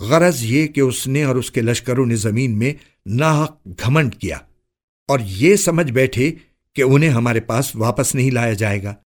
غرض یہ کہ اس نے اور اس کے لشکروں نے زمین میں ناحق گھمنڈ کیا اور یہ سمجھ بیٹھے کہ انہیں ہمارے پاس واپس نہیں لایا جائے گا۔